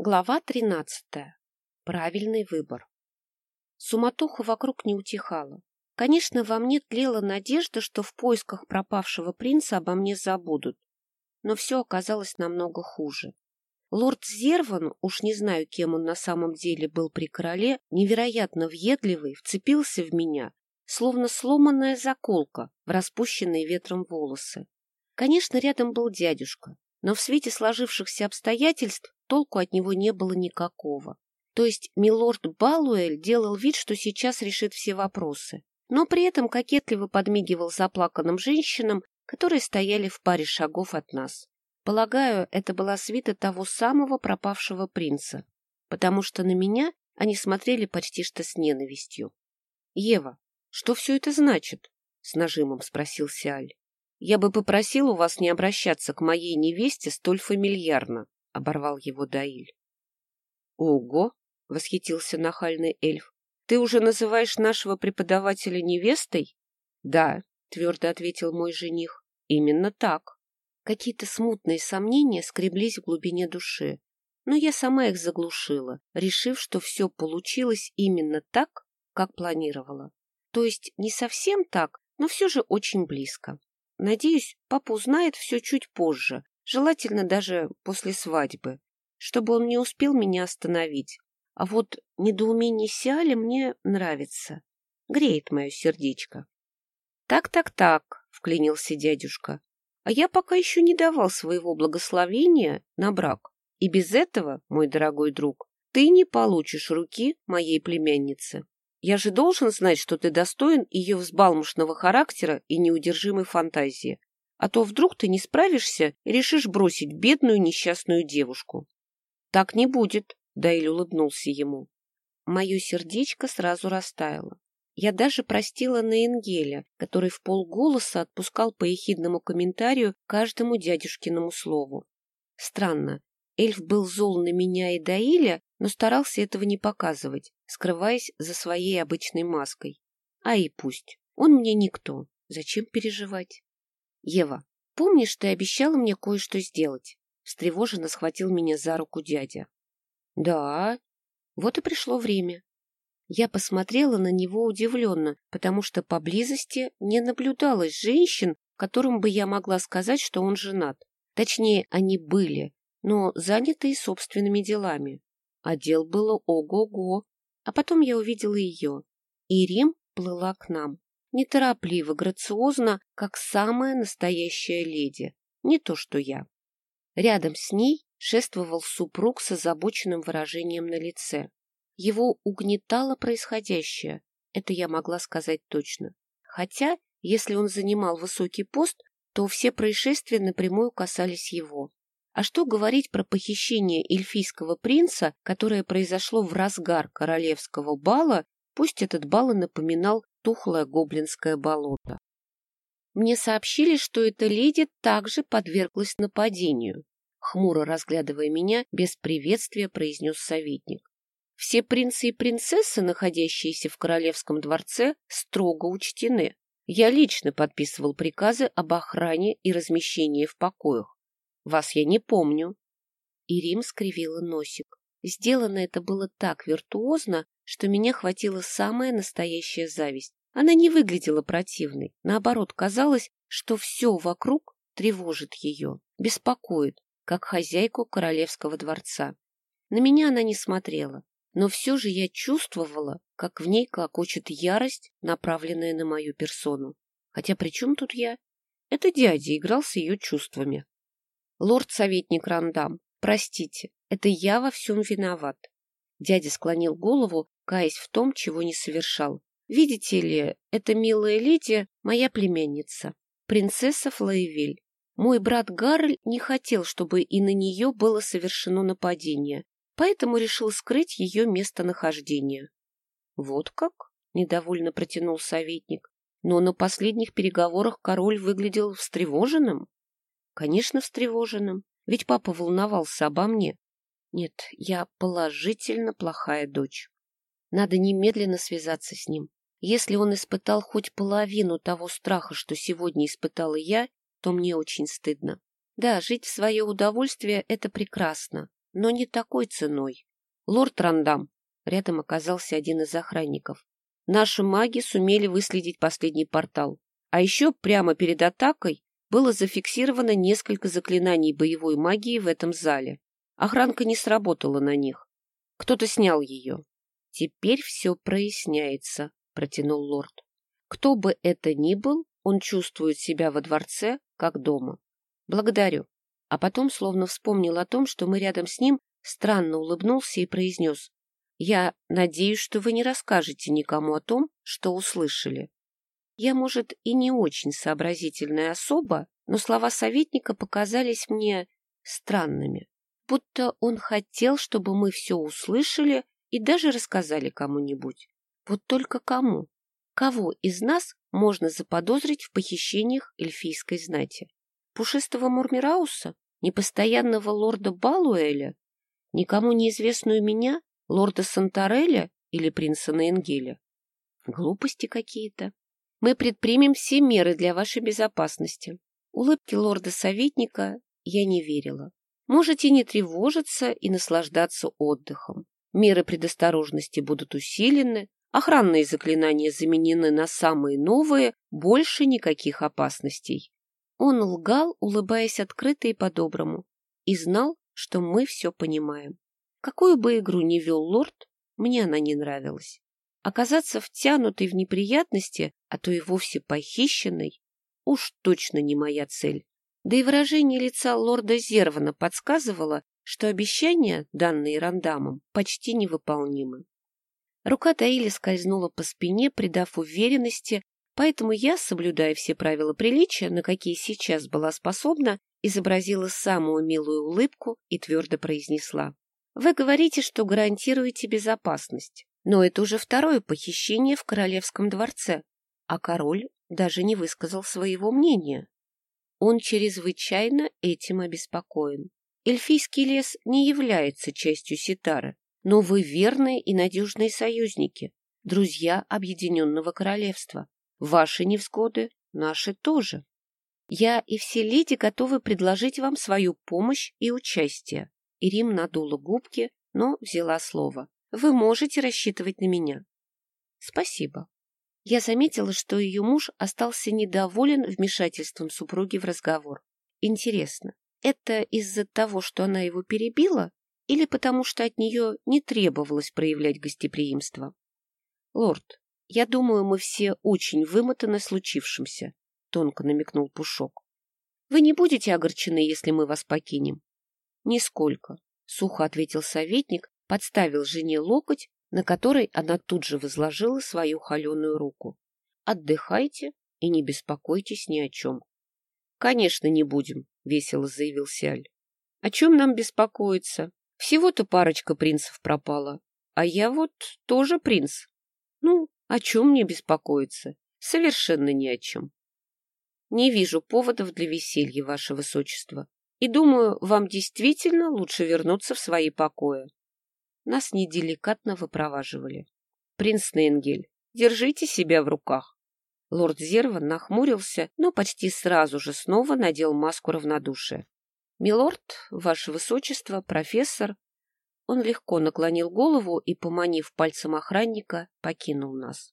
Глава тринадцатая. Правильный выбор. Суматоха вокруг не утихала. Конечно, во мне тлела надежда, что в поисках пропавшего принца обо мне забудут. Но все оказалось намного хуже. Лорд Зерван, уж не знаю, кем он на самом деле был при короле, невероятно въедливый, вцепился в меня, словно сломанная заколка в распущенные ветром волосы. Конечно, рядом был дядюшка, но в свете сложившихся обстоятельств толку от него не было никакого. То есть милорд Балуэль делал вид, что сейчас решит все вопросы, но при этом кокетливо подмигивал заплаканным женщинам, которые стояли в паре шагов от нас. Полагаю, это была свита того самого пропавшего принца, потому что на меня они смотрели почти что с ненавистью. — Ева, что все это значит? — с нажимом спросил Сиаль. — Я бы попросил у вас не обращаться к моей невесте столь фамильярно, — оборвал его Даиль. — Ого! — восхитился нахальный эльф. — Ты уже называешь нашего преподавателя невестой? — Да, — твердо ответил мой жених. — Именно так. Какие-то смутные сомнения скреблись в глубине души, но я сама их заглушила, решив, что все получилось именно так, как планировала. То есть не совсем так, но все же очень близко. Надеюсь, папа узнает все чуть позже, желательно даже после свадьбы, чтобы он не успел меня остановить. А вот недоумение Сиали мне нравится, греет мое сердечко. «Так-так-так», — вклинился дядюшка, — «а я пока еще не давал своего благословения на брак. И без этого, мой дорогой друг, ты не получишь руки моей племянницы. Я же должен знать, что ты достоин ее взбалмошного характера и неудержимой фантазии а то вдруг ты не справишься и решишь бросить бедную несчастную девушку. — Так не будет, — Даиль улыбнулся ему. Мое сердечко сразу растаяло. Я даже простила Наенгеля, который в полголоса отпускал по ехидному комментарию каждому дядюшкиному слову. Странно, эльф был зол на меня и Даиля, но старался этого не показывать, скрываясь за своей обычной маской. А и пусть. Он мне никто. Зачем переживать? Ева, помнишь, ты обещала мне кое-что сделать? Встревоженно схватил меня за руку дядя. Да. Вот и пришло время. Я посмотрела на него удивленно, потому что поблизости не наблюдалось женщин, которым бы я могла сказать, что он женат. Точнее, они были, но занятые собственными делами. А дел было ого-го. А потом я увидела ее. И Рим плыла к нам неторопливо, грациозно, как самая настоящая леди, не то что я. Рядом с ней шествовал супруг с озабоченным выражением на лице. Его угнетало происходящее, это я могла сказать точно. Хотя, если он занимал высокий пост, то все происшествия напрямую касались его. А что говорить про похищение эльфийского принца, которое произошло в разгар королевского бала, пусть этот бал и напоминал тухлое гоблинское болото. Мне сообщили, что эта леди также подверглась нападению. Хмуро разглядывая меня, без приветствия произнес советник. Все принцы и принцессы, находящиеся в королевском дворце, строго учтены. Я лично подписывал приказы об охране и размещении в покоях. Вас я не помню. И Рим скривила носик. Сделано это было так виртуозно, что меня хватила самая настоящая зависть. Она не выглядела противной. Наоборот, казалось, что все вокруг тревожит ее, беспокоит, как хозяйку королевского дворца. На меня она не смотрела, но все же я чувствовала, как в ней клокочет ярость, направленная на мою персону. Хотя при чем тут я? Это дядя играл с ее чувствами. Лорд-советник Рандам, простите, это я во всем виноват. Дядя склонил голову, каясь в том, чего не совершал. Видите ли, эта милая леди — моя племянница, принцесса Флоевиль. Мой брат Гарль не хотел, чтобы и на нее было совершено нападение, поэтому решил скрыть ее местонахождение. — Вот как? — недовольно протянул советник. Но на последних переговорах король выглядел встревоженным. Конечно, встревоженным, ведь папа волновался обо мне. Нет, я положительно плохая дочь. Надо немедленно связаться с ним. Если он испытал хоть половину того страха, что сегодня испытала я, то мне очень стыдно. Да, жить в свое удовольствие — это прекрасно, но не такой ценой. Лорд Рандам, рядом оказался один из охранников. Наши маги сумели выследить последний портал. А еще прямо перед атакой было зафиксировано несколько заклинаний боевой магии в этом зале. Охранка не сработала на них. Кто-то снял ее. Теперь все проясняется, протянул лорд. Кто бы это ни был, он чувствует себя во дворце, как дома. Благодарю. А потом словно вспомнил о том, что мы рядом с ним, странно улыбнулся и произнес. Я надеюсь, что вы не расскажете никому о том, что услышали. Я, может, и не очень сообразительная особа, но слова советника показались мне странными, будто он хотел, чтобы мы все услышали и даже рассказали кому-нибудь. Вот только кому? Кого из нас можно заподозрить в похищениях эльфийской знати? Пушистого Мурмирауса? Непостоянного лорда Балуэля? Никому неизвестную меня? Лорда Сантареля или принца Наенгеля? Глупости какие-то. Мы предпримем все меры для вашей безопасности. Улыбки лорда-советника я не верила. Можете не тревожиться и наслаждаться отдыхом. Меры предосторожности будут усилены, охранные заклинания заменены на самые новые, больше никаких опасностей. Он лгал, улыбаясь открыто и по-доброму, и знал, что мы все понимаем. Какую бы игру ни вел лорд, мне она не нравилась. Оказаться втянутой в неприятности, а то и вовсе похищенной, уж точно не моя цель. Да и выражение лица лорда Зервана подсказывало, что обещания, данные рандамом, почти невыполнимы. Рука Таили скользнула по спине, придав уверенности, поэтому я, соблюдая все правила приличия, на какие сейчас была способна, изобразила самую милую улыбку и твердо произнесла. «Вы говорите, что гарантируете безопасность, но это уже второе похищение в королевском дворце, а король даже не высказал своего мнения. Он чрезвычайно этим обеспокоен. Эльфийский лес не является частью Ситары, но вы верные и надежные союзники, друзья Объединенного Королевства. Ваши невзгоды, наши тоже. Я и все леди готовы предложить вам свою помощь и участие. Ирим надула губки, но взяла слово. Вы можете рассчитывать на меня. Спасибо. Я заметила, что ее муж остался недоволен вмешательством супруги в разговор. Интересно, это из-за того, что она его перебила, или потому что от нее не требовалось проявлять гостеприимство? Лорд, я думаю, мы все очень вымотаны случившимся, тонко намекнул Пушок. Вы не будете огорчены, если мы вас покинем? Нисколько, сухо ответил советник, подставил жене локоть, на который она тут же возложила свою холеную руку. Отдыхайте и не беспокойтесь ни о чем. — Конечно, не будем, — весело заявил Сиаль. — О чем нам беспокоиться? Всего-то парочка принцев пропала. А я вот тоже принц. Ну, о чем мне беспокоиться? Совершенно ни о чем. Не вижу поводов для веселья, ваше высочество. И думаю, вам действительно лучше вернуться в свои покои. Нас неделикатно выпроваживали. Принц Нейнгель, держите себя в руках. Лорд Зерван нахмурился, но почти сразу же снова надел маску равнодушия. «Милорд, ваше высочество, профессор...» Он легко наклонил голову и, поманив пальцем охранника, покинул нас.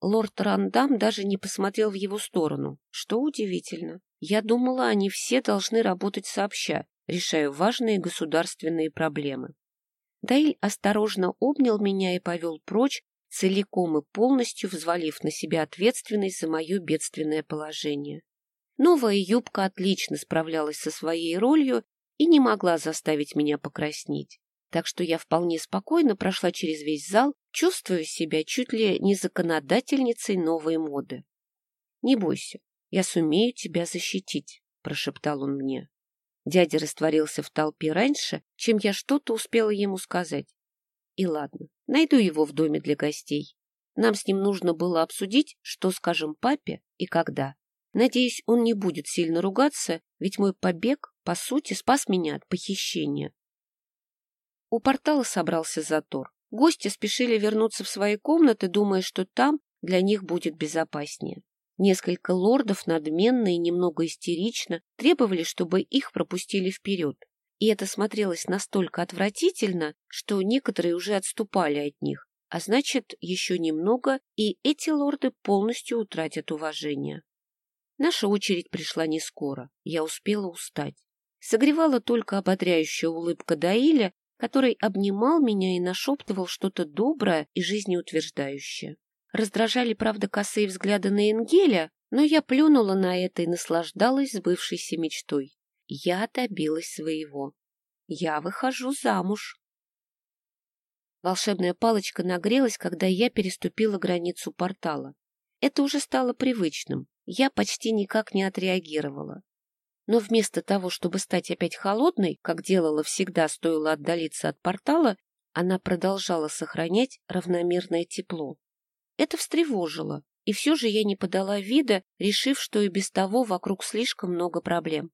Лорд Рандам даже не посмотрел в его сторону, что удивительно. Я думала, они все должны работать сообща, решая важные государственные проблемы. Даиль осторожно обнял меня и повел прочь, целиком и полностью взвалив на себя ответственность за мое бедственное положение. Новая юбка отлично справлялась со своей ролью и не могла заставить меня покраснеть, так что я вполне спокойно прошла через весь зал, чувствуя себя чуть ли не законодательницей новой моды. — Не бойся, я сумею тебя защитить, — прошептал он мне. Дядя растворился в толпе раньше, чем я что-то успела ему сказать. И ладно, найду его в доме для гостей. Нам с ним нужно было обсудить, что скажем папе и когда. Надеюсь, он не будет сильно ругаться, ведь мой побег, по сути, спас меня от похищения. У портала собрался затор. Гости спешили вернуться в свои комнаты, думая, что там для них будет безопаснее. Несколько лордов надменно и немного истерично требовали, чтобы их пропустили вперед. и это смотрелось настолько отвратительно, что некоторые уже отступали от них, а значит, еще немного, и эти лорды полностью утратят уважение. Наша очередь пришла не скоро, я успела устать. Согревала только ободряющая улыбка Даиля, который обнимал меня и нашептывал что-то доброе и жизнеутверждающее. Раздражали, правда, косые взгляды на Энгеля, но я плюнула на это и наслаждалась сбывшейся мечтой. Я добилась своего. Я выхожу замуж. Волшебная палочка нагрелась, когда я переступила границу портала. Это уже стало привычным. Я почти никак не отреагировала. Но вместо того, чтобы стать опять холодной, как делала всегда, стоило отдалиться от портала, она продолжала сохранять равномерное тепло. Это встревожило, и все же я не подала вида, решив, что и без того вокруг слишком много проблем.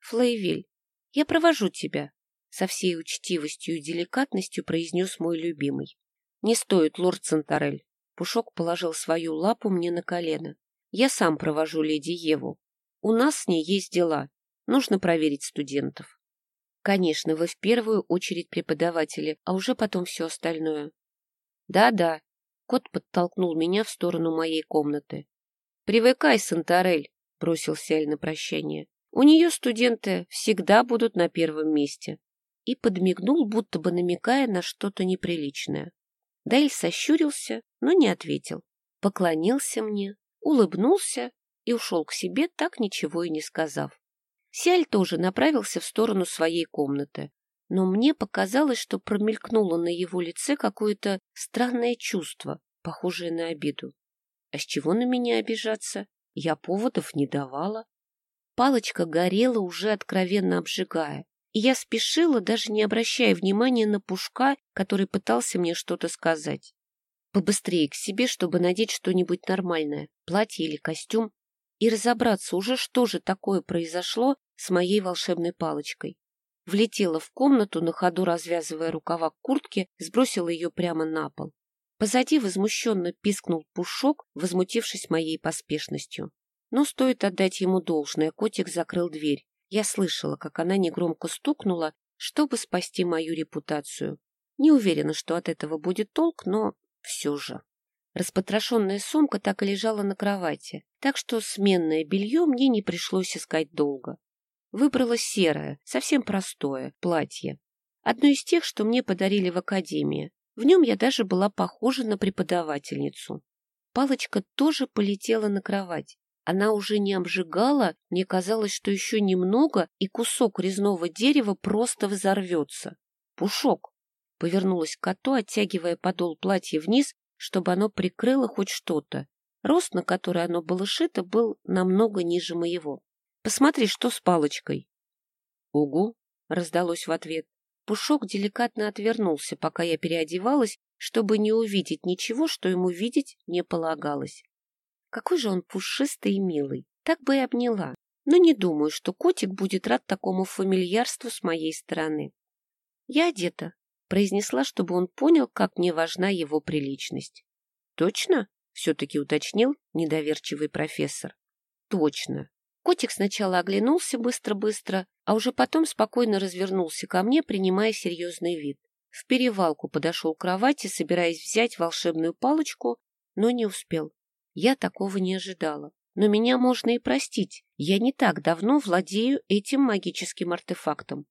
Флейвиль, я провожу тебя, со всей учтивостью и деликатностью произнес мой любимый. Не стоит, лорд Центарель. Пушок положил свою лапу мне на колено. Я сам провожу леди Еву. У нас с ней есть дела. Нужно проверить студентов. Конечно, вы в первую очередь преподаватели, а уже потом все остальное. Да-да. Кот подтолкнул меня в сторону моей комнаты. Привыкай, Сантарель, бросил Сяль на прощание. У нее студенты всегда будут на первом месте. И подмигнул, будто бы намекая на что-то неприличное. Дайль сощурился, но не ответил. Поклонился мне, улыбнулся и ушел к себе, так ничего и не сказав. Сиаль тоже направился в сторону своей комнаты, но мне показалось, что промелькнуло на его лице какое-то странное чувство, похожее на обиду. А с чего на меня обижаться? Я поводов не давала. Палочка горела, уже откровенно обжигая, и я спешила, даже не обращая внимания на Пушка, который пытался мне что-то сказать. Побыстрее к себе, чтобы надеть что-нибудь нормальное, платье или костюм, и разобраться уже, что же такое произошло с моей волшебной палочкой. Влетела в комнату, на ходу развязывая рукава куртки, сбросила ее прямо на пол. Позади возмущенно пискнул Пушок, возмутившись моей поспешностью. Но стоит отдать ему должное, котик закрыл дверь. Я слышала, как она негромко стукнула, чтобы спасти мою репутацию. Не уверена, что от этого будет толк, но все же. Распотрошенная сумка так и лежала на кровати, так что сменное белье мне не пришлось искать долго. Выбрала серое, совсем простое, платье. Одно из тех, что мне подарили в академии. В нем я даже была похожа на преподавательницу. Палочка тоже полетела на кровать. Она уже не обжигала, мне казалось, что еще немного, и кусок резного дерева просто взорвется. Пушок. Повернулась к коту, оттягивая подол платья вниз чтобы оно прикрыло хоть что-то. Рост, на который оно было шито, был намного ниже моего. Посмотри, что с палочкой. — Угу, — раздалось в ответ. Пушок деликатно отвернулся, пока я переодевалась, чтобы не увидеть ничего, что ему видеть не полагалось. Какой же он пушистый и милый. Так бы и обняла. Но не думаю, что котик будет рад такому фамильярству с моей стороны. Я одета, произнесла, чтобы он понял, как мне важна его приличность. «Точно?» — все-таки уточнил недоверчивый профессор. «Точно». Котик сначала оглянулся быстро-быстро, а уже потом спокойно развернулся ко мне, принимая серьезный вид. В перевалку подошел к кровати, собираясь взять волшебную палочку, но не успел. Я такого не ожидала. Но меня можно и простить. Я не так давно владею этим магическим артефактом.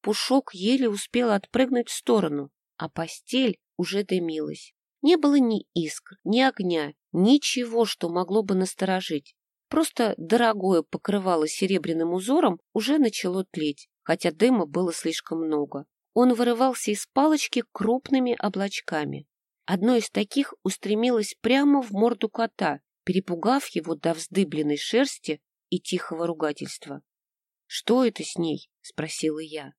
Пушок еле успел отпрыгнуть в сторону, а постель уже дымилась. Не было ни искр, ни огня, ничего, что могло бы насторожить. Просто дорогое покрывало серебряным узором уже начало тлеть, хотя дыма было слишком много. Он вырывался из палочки крупными облачками. Одно из таких устремилось прямо в морду кота, перепугав его до вздыбленной шерсти и тихого ругательства. — Что это с ней? — спросила я.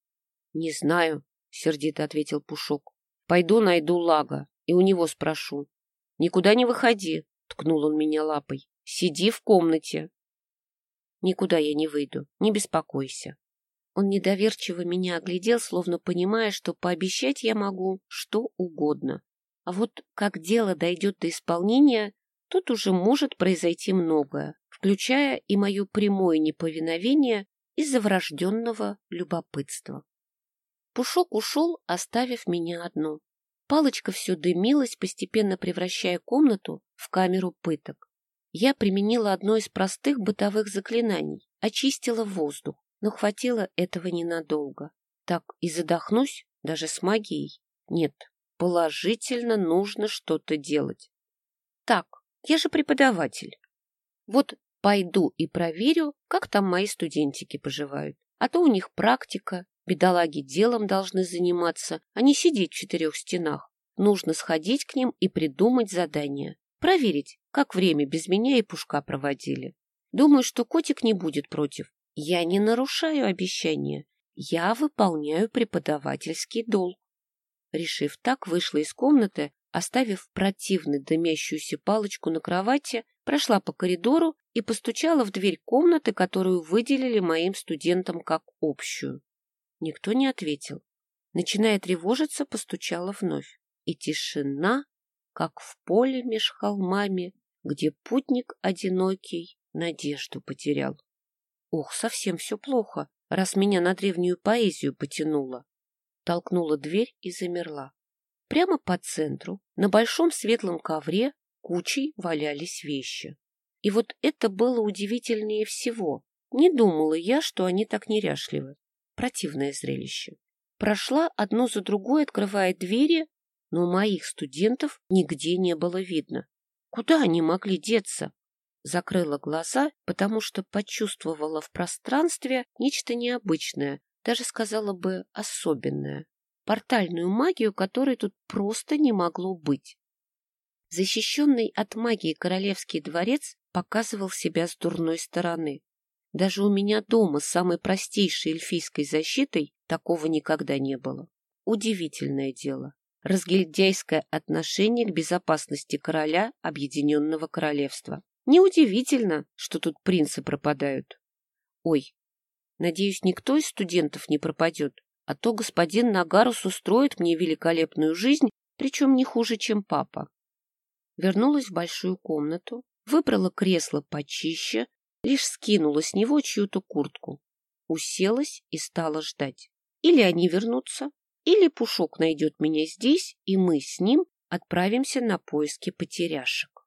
Не знаю, сердито ответил Пушок. Пойду найду Лага и у него спрошу. Никуда не выходи, ткнул он меня лапой. Сиди в комнате. Никуда я не выйду, не беспокойся. Он недоверчиво меня оглядел, словно понимая, что пообещать я могу что угодно. А вот как дело дойдет до исполнения, тут уже может произойти многое, включая и мое прямое неповиновение из-за врожденного любопытства. Пушок ушел, оставив меня одну. Палочка все дымилась, постепенно превращая комнату в камеру пыток. Я применила одно из простых бытовых заклинаний, очистила воздух, но хватило этого ненадолго. Так и задохнусь, даже с магией. Нет, положительно нужно что-то делать. Так, я же преподаватель. Вот пойду и проверю, как там мои студентики поживают. А то у них практика, бедолаги делом должны заниматься, а не сидеть в четырех стенах. Нужно сходить к ним и придумать задание. Проверить, как время без меня и Пушка проводили. Думаю, что котик не будет против. Я не нарушаю обещания. Я выполняю преподавательский долг. Решив так, вышла из комнаты, оставив противно дымящуюся палочку на кровати, прошла по коридору и постучала в дверь комнаты, которую выделили моим студентам как общую. Никто не ответил. Начиная тревожиться, постучала вновь. И тишина, как в поле меж холмами, где путник одинокий надежду потерял. Ох, совсем все плохо, раз меня на древнюю поэзию потянуло. Толкнула дверь и замерла. Прямо по центру, на большом светлом ковре, кучей валялись вещи. И вот это было удивительнее всего. Не думала я, что они так неряшливы. Противное зрелище. Прошла одно за другой, открывая двери, но моих студентов нигде не было видно. Куда они могли деться? Закрыла глаза, потому что почувствовала в пространстве нечто необычное, даже сказала бы особенное. Портальную магию, которой тут просто не могло быть. Защищенный от магии королевский дворец показывал себя с дурной стороны. Даже у меня дома с самой простейшей эльфийской защитой такого никогда не было. Удивительное дело. Разгильдяйское отношение к безопасности короля Объединенного Королевства. Неудивительно, что тут принцы пропадают. Ой, надеюсь, никто из студентов не пропадет, а то господин Нагарус устроит мне великолепную жизнь, причем не хуже, чем папа. Вернулась в большую комнату, выбрала кресло почище, лишь скинула с него чью-то куртку. Уселась и стала ждать. Или они вернутся, или Пушок найдет меня здесь, и мы с ним отправимся на поиски потеряшек.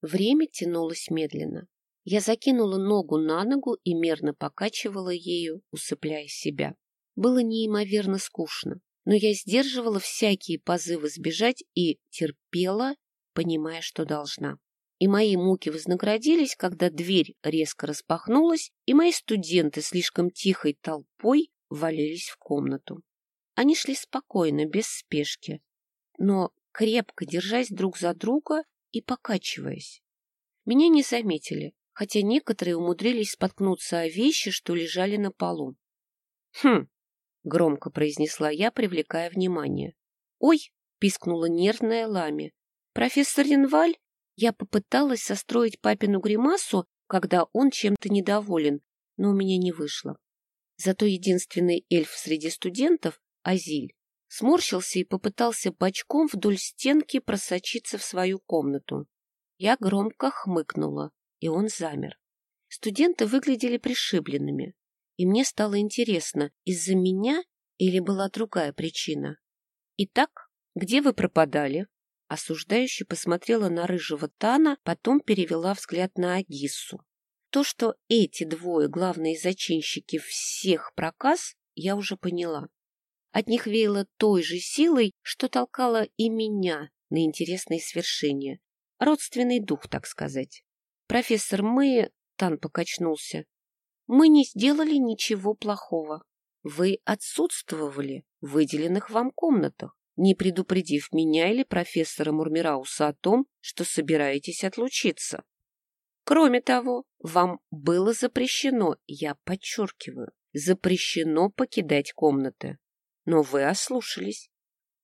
Время тянулось медленно. Я закинула ногу на ногу и мерно покачивала ею, усыпляя себя. Было неимоверно скучно, но я сдерживала всякие позывы сбежать и терпела, понимая, что должна. И мои муки вознаградились, когда дверь резко распахнулась, и мои студенты слишком тихой толпой валились в комнату. Они шли спокойно, без спешки, но крепко держась друг за друга и покачиваясь. Меня не заметили, хотя некоторые умудрились споткнуться о вещи, что лежали на полу. «Хм!» — громко произнесла я, привлекая внимание. «Ой!» — пискнула нервная Лами. «Профессор Ренваль?» Я попыталась состроить папину гримасу, когда он чем-то недоволен, но у меня не вышло. Зато единственный эльф среди студентов, Азиль, сморщился и попытался бочком вдоль стенки просочиться в свою комнату. Я громко хмыкнула, и он замер. Студенты выглядели пришибленными, и мне стало интересно, из-за меня или была другая причина. «Итак, где вы пропадали?» Осуждающе посмотрела на рыжего Тана, потом перевела взгляд на Агиссу. То, что эти двое главные зачинщики всех проказ, я уже поняла. От них веяло той же силой, что толкало и меня на интересные свершения. Родственный дух, так сказать. Профессор, мы... Тан покачнулся. Мы не сделали ничего плохого. Вы отсутствовали в выделенных вам комнатах, не предупредив меня или профессора Мурмирауса о том, что собираетесь отлучиться. Кроме того, вам было запрещено, я подчеркиваю, запрещено покидать комнаты. Но вы ослушались.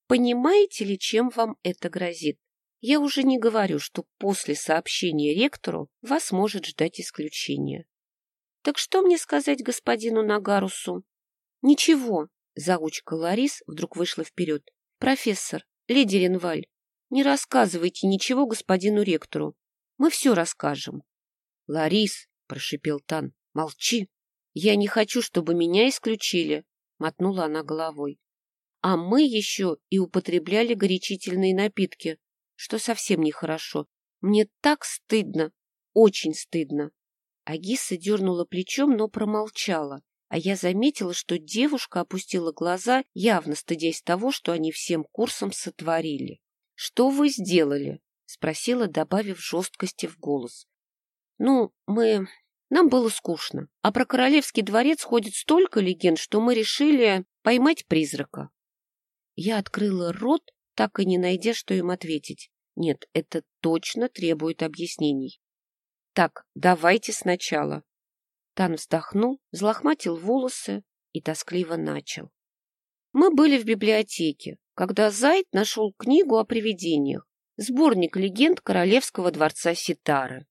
Понимаете ли, чем вам это грозит? Я уже не говорю, что после сообщения ректору вас может ждать исключение. Так что мне сказать господину Нагарусу? Ничего, заучка Ларис вдруг вышла вперед. Профессор, леди Ренваль, не рассказывайте ничего господину ректору. Мы все расскажем. Ларис, прошипел Тан, молчи. Я не хочу, чтобы меня исключили, мотнула она головой. А мы еще и употребляли горячительные напитки, что совсем нехорошо. Мне так стыдно, очень стыдно. Агиса дернула плечом, но промолчала, а я заметила, что девушка опустила глаза, явно стыдясь того, что они всем курсом сотворили. — Что вы сделали? — спросила, добавив жесткости в голос. — Ну, мы... Нам было скучно, а про королевский дворец ходит столько легенд, что мы решили поймать призрака. Я открыла рот, так и не найдя, что им ответить. Нет, это точно требует объяснений. Так, давайте сначала. Тан вздохнул, взлохматил волосы и тоскливо начал. Мы были в библиотеке, когда Зайд нашел книгу о привидениях, сборник легенд королевского дворца Ситары.